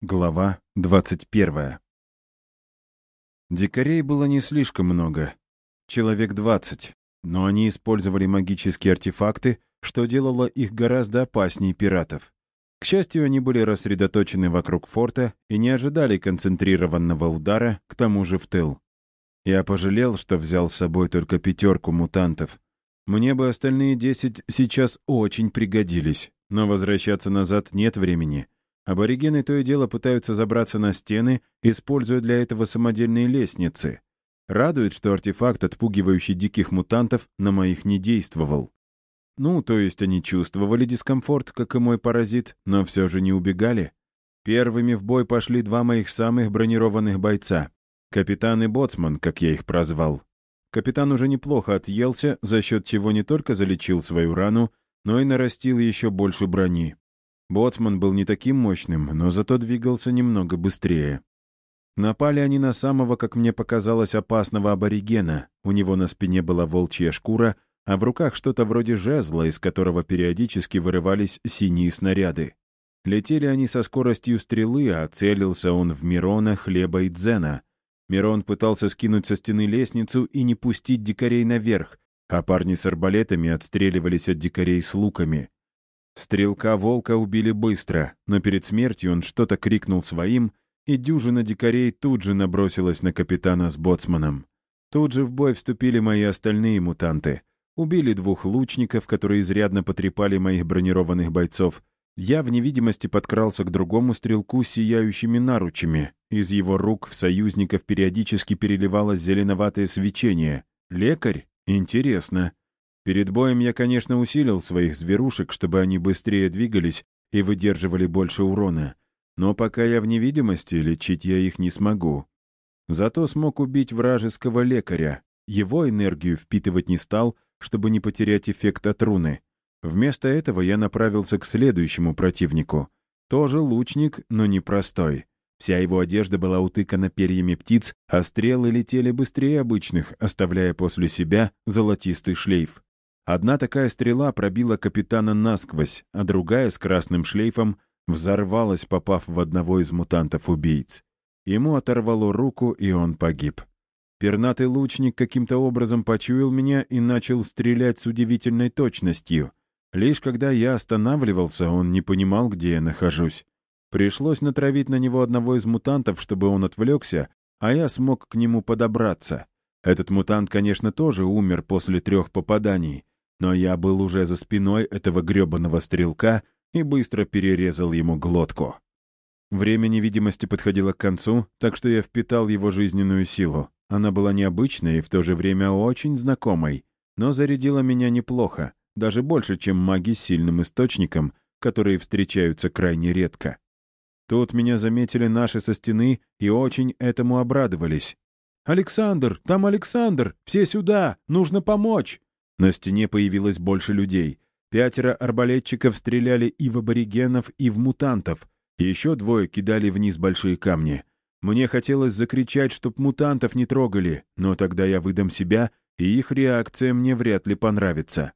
Глава 21. Дикарей было не слишком много. Человек 20. Но они использовали магические артефакты, что делало их гораздо опаснее пиратов. К счастью, они были рассредоточены вокруг форта и не ожидали концентрированного удара, к тому же в тыл. Я пожалел, что взял с собой только пятерку мутантов. Мне бы остальные десять сейчас очень пригодились, но возвращаться назад нет времени — Аборигены то и дело пытаются забраться на стены, используя для этого самодельные лестницы. Радует, что артефакт, отпугивающий диких мутантов, на моих не действовал. Ну, то есть они чувствовали дискомфорт, как и мой паразит, но все же не убегали. Первыми в бой пошли два моих самых бронированных бойца. Капитан и боцман, как я их прозвал. Капитан уже неплохо отъелся, за счет чего не только залечил свою рану, но и нарастил еще больше брони. Боцман был не таким мощным, но зато двигался немного быстрее. Напали они на самого, как мне показалось, опасного аборигена. У него на спине была волчья шкура, а в руках что-то вроде жезла, из которого периодически вырывались синие снаряды. Летели они со скоростью стрелы, а целился он в Мирона, Хлеба и Дзена. Мирон пытался скинуть со стены лестницу и не пустить дикарей наверх, а парни с арбалетами отстреливались от дикарей с луками. Стрелка-волка убили быстро, но перед смертью он что-то крикнул своим, и дюжина дикарей тут же набросилась на капитана с боцманом. Тут же в бой вступили мои остальные мутанты. Убили двух лучников, которые изрядно потрепали моих бронированных бойцов. Я в невидимости подкрался к другому стрелку с сияющими наручами. Из его рук в союзников периодически переливалось зеленоватое свечение. Лекарь? Интересно. Перед боем я, конечно, усилил своих зверушек, чтобы они быстрее двигались и выдерживали больше урона. Но пока я в невидимости, лечить я их не смогу. Зато смог убить вражеского лекаря. Его энергию впитывать не стал, чтобы не потерять эффект от руны. Вместо этого я направился к следующему противнику. Тоже лучник, но не простой. Вся его одежда была утыкана перьями птиц, а стрелы летели быстрее обычных, оставляя после себя золотистый шлейф. Одна такая стрела пробила капитана насквозь, а другая с красным шлейфом взорвалась, попав в одного из мутантов-убийц. Ему оторвало руку, и он погиб. Пернатый лучник каким-то образом почуял меня и начал стрелять с удивительной точностью. Лишь когда я останавливался, он не понимал, где я нахожусь. Пришлось натравить на него одного из мутантов, чтобы он отвлекся, а я смог к нему подобраться. Этот мутант, конечно, тоже умер после трех попаданий, но я был уже за спиной этого грёбаного стрелка и быстро перерезал ему глотку. Время невидимости подходило к концу, так что я впитал его жизненную силу. Она была необычной и в то же время очень знакомой, но зарядила меня неплохо, даже больше, чем маги с сильным источником, которые встречаются крайне редко. Тут меня заметили наши со стены и очень этому обрадовались. «Александр! Там Александр! Все сюда! Нужно помочь!» На стене появилось больше людей. Пятеро арбалетчиков стреляли и в аборигенов, и в мутантов. Еще двое кидали вниз большие камни. Мне хотелось закричать, чтоб мутантов не трогали, но тогда я выдам себя, и их реакция мне вряд ли понравится.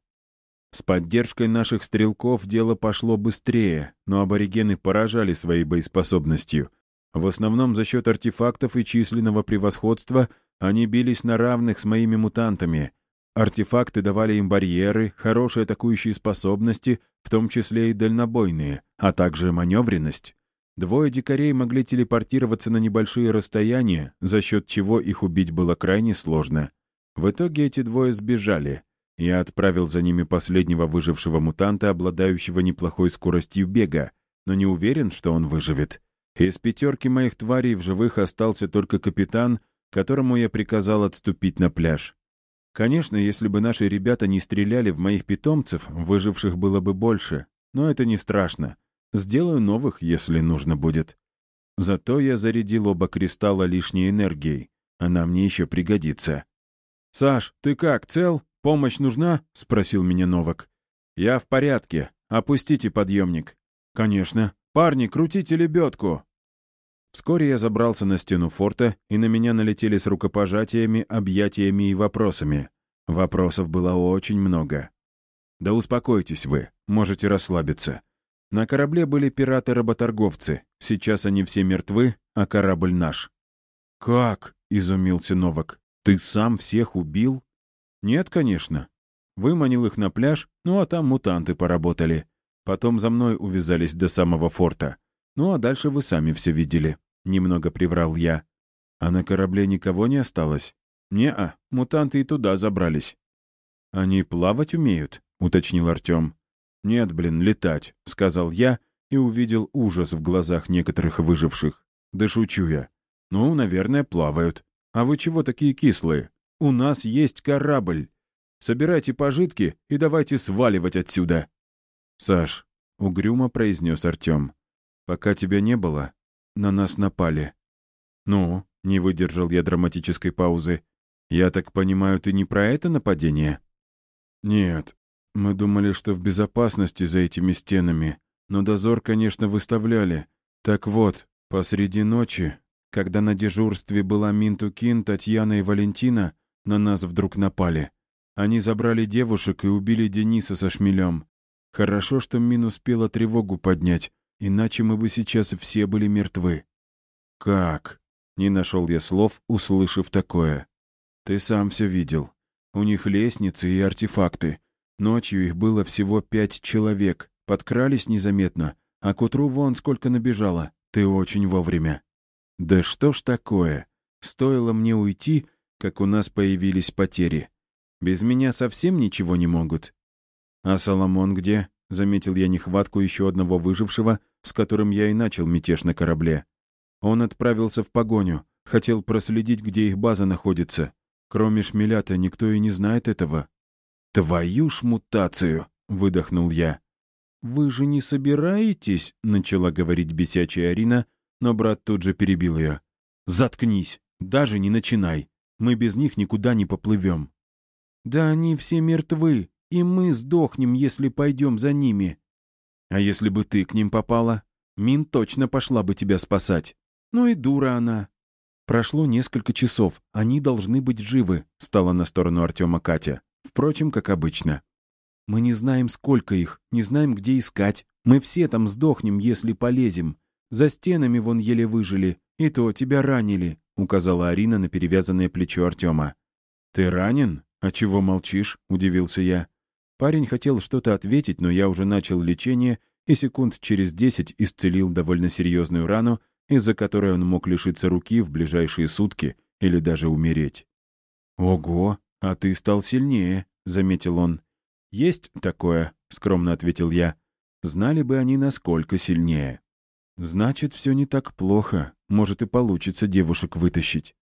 С поддержкой наших стрелков дело пошло быстрее, но аборигены поражали своей боеспособностью. В основном за счет артефактов и численного превосходства они бились на равных с моими мутантами — Артефакты давали им барьеры, хорошие атакующие способности, в том числе и дальнобойные, а также маневренность. Двое дикарей могли телепортироваться на небольшие расстояния, за счет чего их убить было крайне сложно. В итоге эти двое сбежали. Я отправил за ними последнего выжившего мутанта, обладающего неплохой скоростью бега, но не уверен, что он выживет. Из пятерки моих тварей в живых остался только капитан, которому я приказал отступить на пляж. Конечно, если бы наши ребята не стреляли в моих питомцев, выживших было бы больше. Но это не страшно. Сделаю новых, если нужно будет. Зато я зарядил оба кристалла лишней энергией. Она мне еще пригодится. «Саш, ты как, цел? Помощь нужна?» — спросил меня Новак. «Я в порядке. Опустите подъемник». «Конечно. Парни, крутите лебедку!» Вскоре я забрался на стену форта, и на меня налетели с рукопожатиями, объятиями и вопросами. Вопросов было очень много. «Да успокойтесь вы, можете расслабиться. На корабле были пираты-работорговцы. Сейчас они все мертвы, а корабль наш». «Как?» — изумился Новак. «Ты сам всех убил?» «Нет, конечно. Выманил их на пляж, ну а там мутанты поработали. Потом за мной увязались до самого форта. Ну а дальше вы сами все видели. Немного приврал я. А на корабле никого не осталось? Не-а, мутанты и туда забрались. Они плавать умеют? Уточнил Артем. Нет, блин, летать, сказал я и увидел ужас в глазах некоторых выживших. Да шучу я. Ну, наверное, плавают. А вы чего такие кислые? У нас есть корабль. Собирайте пожитки и давайте сваливать отсюда. Саш, угрюмо произнес Артем. Пока тебя не было, на нас напали. Ну, не выдержал я драматической паузы. Я так понимаю, ты не про это нападение? Нет. Мы думали, что в безопасности за этими стенами, но дозор, конечно, выставляли. Так вот, посреди ночи, когда на дежурстве была Минтукин, Татьяна и Валентина, на нас вдруг напали. Они забрали девушек и убили Дениса со шмелем. Хорошо, что Мин успела тревогу поднять, иначе мы бы сейчас все были мертвы. «Как?» — не нашел я слов, услышав такое. «Ты сам все видел. У них лестницы и артефакты. Ночью их было всего пять человек. Подкрались незаметно, а к утру вон сколько набежало. Ты очень вовремя». «Да что ж такое? Стоило мне уйти, как у нас появились потери. Без меня совсем ничего не могут. А Соломон где? Заметил я нехватку еще одного выжившего, с которым я и начал мятеж на корабле. Он отправился в погоню, хотел проследить, где их база находится. Кроме шмеля-то никто и не знает этого. «Твою ж мутацию!» — выдохнул я. «Вы же не собираетесь?» — начала говорить бесячая Арина, но брат тут же перебил ее. «Заткнись! Даже не начинай! Мы без них никуда не поплывем!» Да они все мертвы, и мы сдохнем, если пойдем за ними. А если бы ты к ним попала? Мин точно пошла бы тебя спасать. Ну и дура она. Прошло несколько часов, они должны быть живы, стала на сторону Артема Катя. Впрочем, как обычно. Мы не знаем, сколько их, не знаем, где искать. Мы все там сдохнем, если полезем. За стенами вон еле выжили, и то тебя ранили», — указала Арина на перевязанное плечо Артема. «Ты ранен?» «А чего молчишь?» — удивился я. Парень хотел что-то ответить, но я уже начал лечение и секунд через десять исцелил довольно серьезную рану, из-за которой он мог лишиться руки в ближайшие сутки или даже умереть. «Ого, а ты стал сильнее», — заметил он. «Есть такое», — скромно ответил я. «Знали бы они, насколько сильнее». «Значит, все не так плохо. Может, и получится девушек вытащить».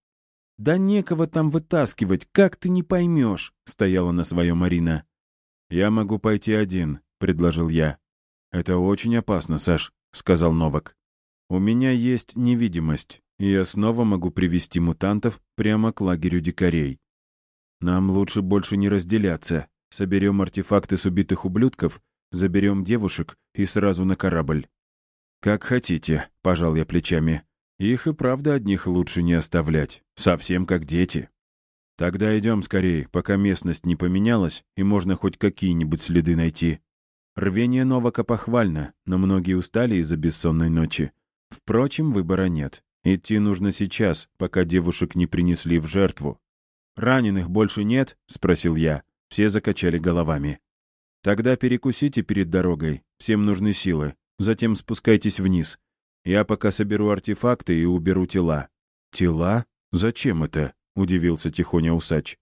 «Да некого там вытаскивать, как ты не поймешь», — стояла на своем Марина. «Я могу пойти один», — предложил я. «Это очень опасно, Саш», — сказал Новак. «У меня есть невидимость, и я снова могу привести мутантов прямо к лагерю дикарей. Нам лучше больше не разделяться. Соберем артефакты с убитых ублюдков, заберем девушек и сразу на корабль». «Как хотите», — пожал я плечами. Их и правда одних лучше не оставлять. Совсем как дети. Тогда идем скорее, пока местность не поменялась, и можно хоть какие-нибудь следы найти. Рвение Новака похвально, но многие устали из-за бессонной ночи. Впрочем, выбора нет. Идти нужно сейчас, пока девушек не принесли в жертву. «Раненых больше нет?» — спросил я. Все закачали головами. «Тогда перекусите перед дорогой. Всем нужны силы. Затем спускайтесь вниз. Я пока соберу артефакты и уберу тела». «Тела? Зачем это?» — удивился тихоня усач.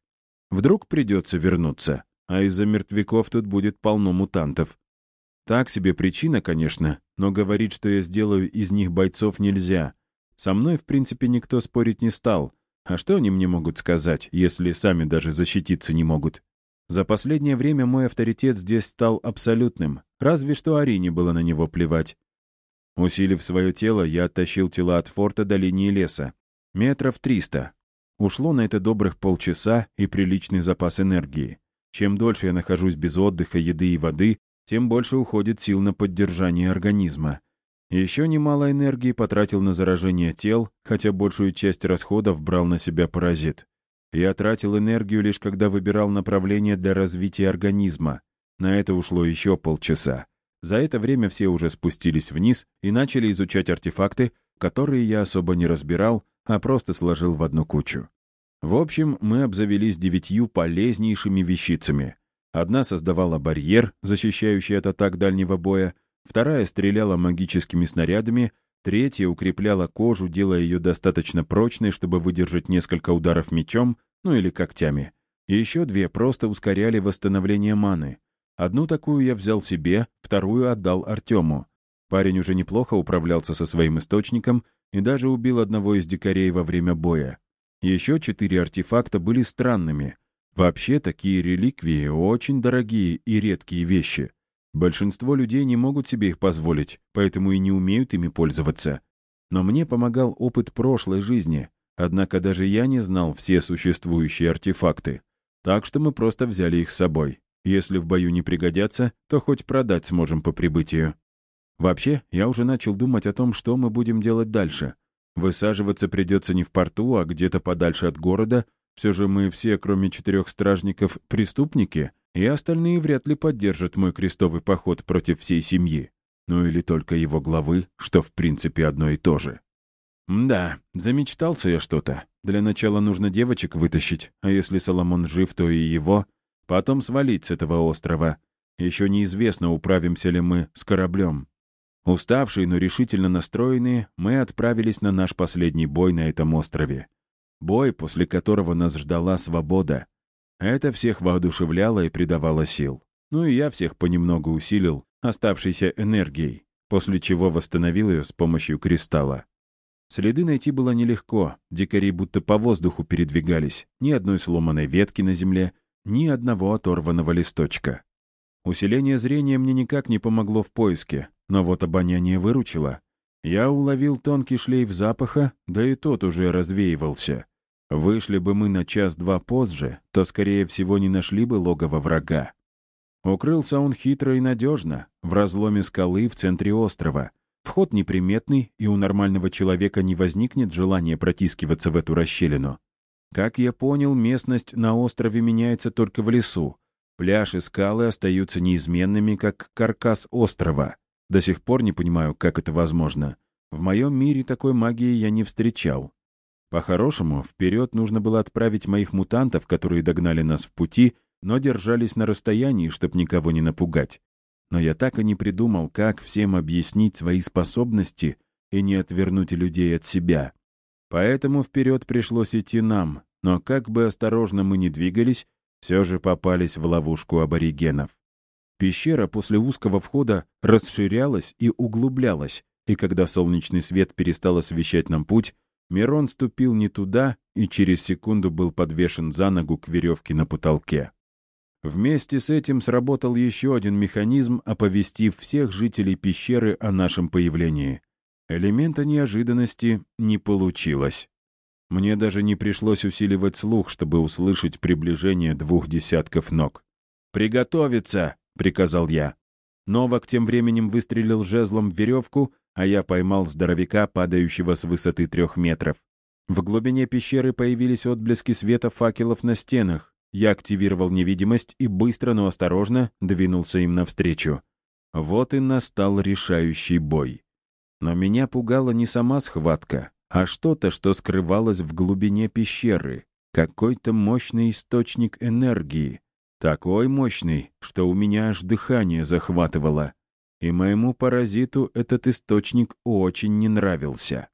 «Вдруг придется вернуться, а из-за мертвяков тут будет полно мутантов. Так себе причина, конечно, но говорить, что я сделаю из них бойцов, нельзя. Со мной, в принципе, никто спорить не стал. А что они мне могут сказать, если сами даже защититься не могут? За последнее время мой авторитет здесь стал абсолютным, разве что Арине было на него плевать. Усилив свое тело, я оттащил тела от форта до линии леса. Метров триста. Ушло на это добрых полчаса и приличный запас энергии. Чем дольше я нахожусь без отдыха, еды и воды, тем больше уходит сил на поддержание организма. Еще немало энергии потратил на заражение тел, хотя большую часть расходов брал на себя паразит. Я тратил энергию лишь когда выбирал направление для развития организма. На это ушло еще полчаса. За это время все уже спустились вниз и начали изучать артефакты, которые я особо не разбирал, а просто сложил в одну кучу. В общем, мы обзавелись девятью полезнейшими вещицами. Одна создавала барьер, защищающий от атак дальнего боя, вторая стреляла магическими снарядами, третья укрепляла кожу, делая ее достаточно прочной, чтобы выдержать несколько ударов мечом, ну или когтями. еще две просто ускоряли восстановление маны. Одну такую я взял себе, вторую отдал Артему. Парень уже неплохо управлялся со своим источником и даже убил одного из дикарей во время боя. Еще четыре артефакта были странными. Вообще, такие реликвии — очень дорогие и редкие вещи. Большинство людей не могут себе их позволить, поэтому и не умеют ими пользоваться. Но мне помогал опыт прошлой жизни, однако даже я не знал все существующие артефакты. Так что мы просто взяли их с собой. Если в бою не пригодятся, то хоть продать сможем по прибытию. Вообще, я уже начал думать о том, что мы будем делать дальше. Высаживаться придется не в порту, а где-то подальше от города. Все же мы все, кроме четырех стражников, преступники, и остальные вряд ли поддержат мой крестовый поход против всей семьи. Ну или только его главы, что в принципе одно и то же. Да, замечтался я что-то. Для начала нужно девочек вытащить, а если Соломон жив, то и его. Потом свалить с этого острова. Еще неизвестно, управимся ли мы с кораблем. Уставшие, но решительно настроенные, мы отправились на наш последний бой на этом острове. Бой, после которого нас ждала свобода. Это всех воодушевляло и придавало сил. Ну и я всех понемногу усилил оставшейся энергией, после чего восстановил ее с помощью кристалла. Следы найти было нелегко, дикари будто по воздуху передвигались, ни одной сломанной ветки на земле, ни одного оторванного листочка. Усиление зрения мне никак не помогло в поиске, но вот обоняние выручило. Я уловил тонкий шлейф запаха, да и тот уже развеивался. Вышли бы мы на час-два позже, то, скорее всего, не нашли бы логово врага. Укрылся он хитро и надежно, в разломе скалы в центре острова. Вход неприметный, и у нормального человека не возникнет желания протискиваться в эту расщелину. Как я понял, местность на острове меняется только в лесу. Пляж и скалы остаются неизменными, как каркас острова. До сих пор не понимаю, как это возможно. В моем мире такой магии я не встречал. По-хорошему, вперед нужно было отправить моих мутантов, которые догнали нас в пути, но держались на расстоянии, чтобы никого не напугать. Но я так и не придумал, как всем объяснить свои способности и не отвернуть людей от себя. Поэтому вперед пришлось идти нам, но как бы осторожно мы ни двигались, все же попались в ловушку аборигенов. Пещера после узкого входа расширялась и углублялась, и когда солнечный свет перестал освещать нам путь, Мирон ступил не туда и через секунду был подвешен за ногу к веревке на потолке. Вместе с этим сработал еще один механизм, оповестив всех жителей пещеры о нашем появлении. Элемента неожиданности не получилось. Мне даже не пришлось усиливать слух, чтобы услышать приближение двух десятков ног. «Приготовиться!» — приказал я. Новак тем временем выстрелил жезлом в веревку, а я поймал здоровяка, падающего с высоты трех метров. В глубине пещеры появились отблески света факелов на стенах. Я активировал невидимость и быстро, но осторожно двинулся им навстречу. Вот и настал решающий бой. Но меня пугала не сама схватка, а что-то, что скрывалось в глубине пещеры. Какой-то мощный источник энергии, такой мощный, что у меня аж дыхание захватывало. И моему паразиту этот источник очень не нравился.